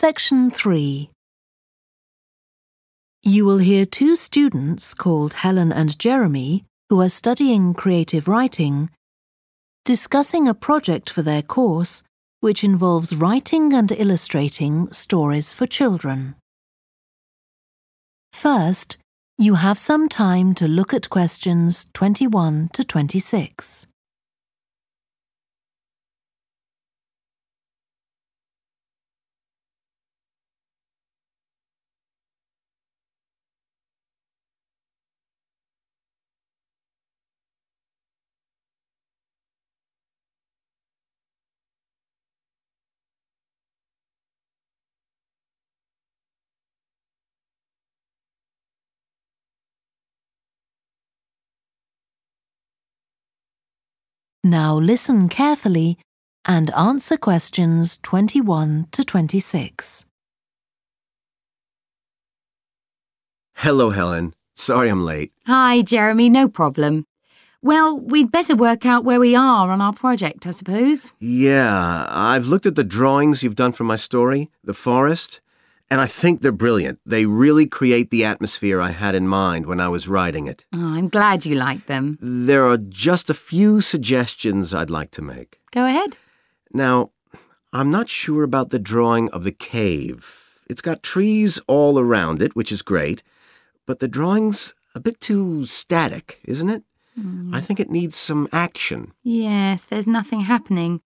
Section 3 You will hear two students called Helen and Jeremy, who are studying creative writing, discussing a project for their course which involves writing and illustrating stories for children. First, you have some time to look at questions 21 to 26. Now listen carefully and answer questions 21 to 26. Hello, Helen. Sorry I'm late. Hi, Jeremy, no problem. Well, we'd better work out where we are on our project, I suppose. Yeah, I've looked at the drawings you've done for my story, The Forest, and I think they're brilliant. They really create the atmosphere I had in mind when I was writing it. Oh, I'm glad you like them. There are just a few suggestions I'd like to make. Go ahead. Now, I'm not sure about the drawing of the cave. It's got trees all around it, which is great, but the drawing's a bit too static, isn't it? Hmm. I think it needs some action. Yes, there's nothing happening.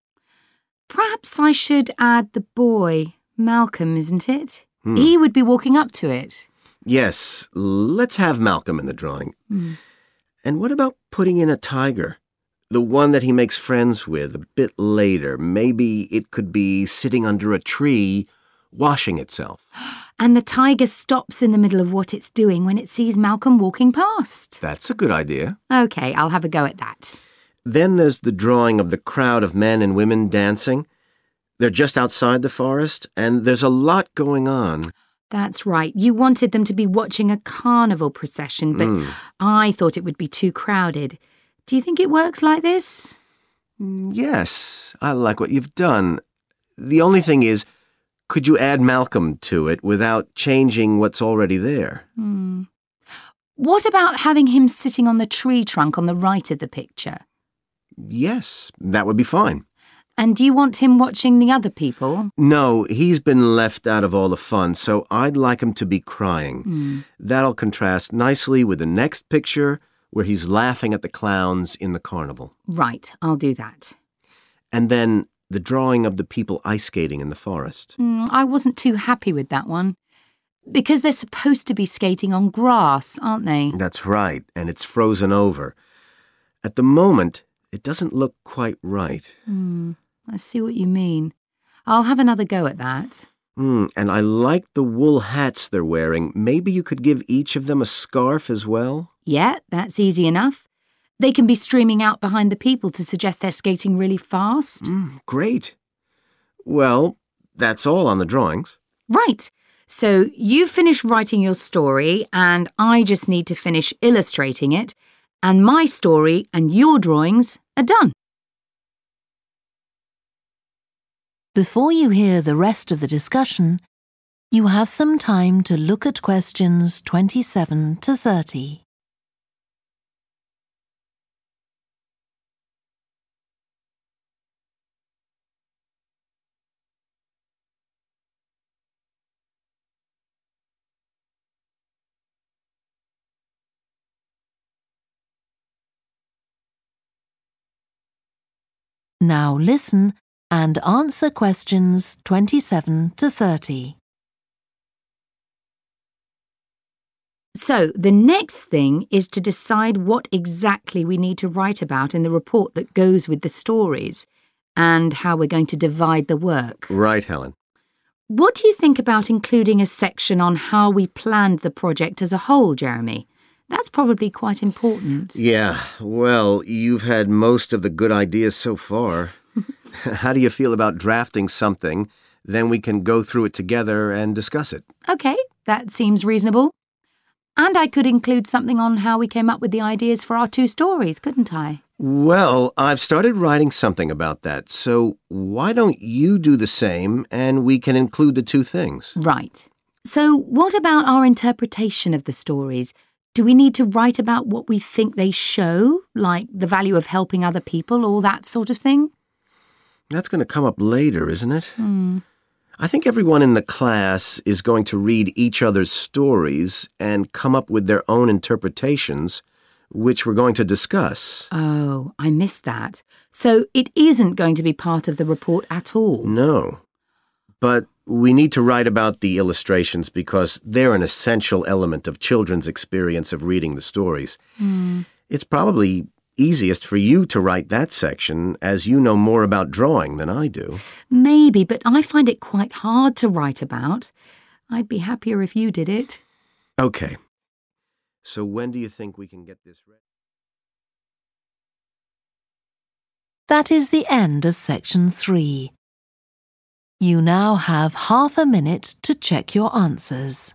Perhaps I should add the boy, Malcolm, isn't it? Hmm. He would be walking up to it. Yes, let's have Malcolm in the drawing. Hmm. And what about putting in a tiger? The one that he makes friends with a bit later. Maybe it could be sitting under a tree, washing itself. And the tiger stops in the middle of what it's doing when it sees Malcolm walking past. That's a good idea. OK, I'll have a go at that. Then there's the drawing of the crowd of men and women dancing. They're just outside the forest, and there's a lot going on. That's right. You wanted them to be watching a carnival procession, but Mm. I thought it would be too crowded. Do you think it works like this? Mm, Yes, I like what you've done. The only thing is, could you add Malcolm to it without changing what's already there? Hmm. What about having him sitting on the tree trunk on the right of the picture? Yes, that would be fine. And do you want him watching the other people? No, he's been left out of all the fun, so I'd like him to be crying. Hmm. That'll contrast nicely with the next picture where he's laughing at the clowns in the carnival. Right, I'll do that. And then the drawing of the people ice skating in the forest. Hmm, I wasn't too happy with that one. Because they're supposed to be skating on grass, aren't they? That's right, and it's frozen over. At the moment, it doesn't look quite right. Hmm, I see what you mean. I'll have another go at that. Hmm, and I like the wool hats they're wearing. Maybe you could give each of them a scarf as well? Yeah, that's easy enough. They can be streaming out behind the people to suggest they're skating really fast. Hmm, great. Well, that's all on the drawings. Right. So you finish writing your story, and I just need to finish illustrating it, and my story and your drawings are done. Before you hear the rest of the discussion, you have some time to look at questions 27 to 30. Now listen and answer questions 27 to 30. So the next thing is to decide what exactly we need to write about in the report that goes with the stories and how we're going to divide the work. Right, Helen. What do you think about including a section on how we planned the project as a whole, Jeremy? That's probably quite important. Yeah, well, you've had most of the good ideas so far. How do you feel about drafting something? Then we can go through it together and discuss it. Okay, that seems reasonable. And I could include something on how we came up with the ideas for our two stories, couldn't I? Well, I've started writing something about that, so why don't you do the same and we can include the two things? Right. So, what about our interpretation of the stories? Do we need to write about what we think they show, like the value of helping other people, all that sort of thing? That's going to come up later, isn't it? Hmm. I think everyone in the class is going to read each other's stories and come up with their own interpretations, which we're going to discuss. Oh, I missed that. So, it isn't going to be part of the report at all. No. But we need to write about the illustrations because they're an essential element of children's experience of reading the stories. It's probably easiest for you to write that section as you know more about drawing than I do. Maybe, but I find it quite hard to write about. I'd be happier if you did it. Okay. So when do you think we can get this ready? That is the end of section three. You now have half a minute to check your answers.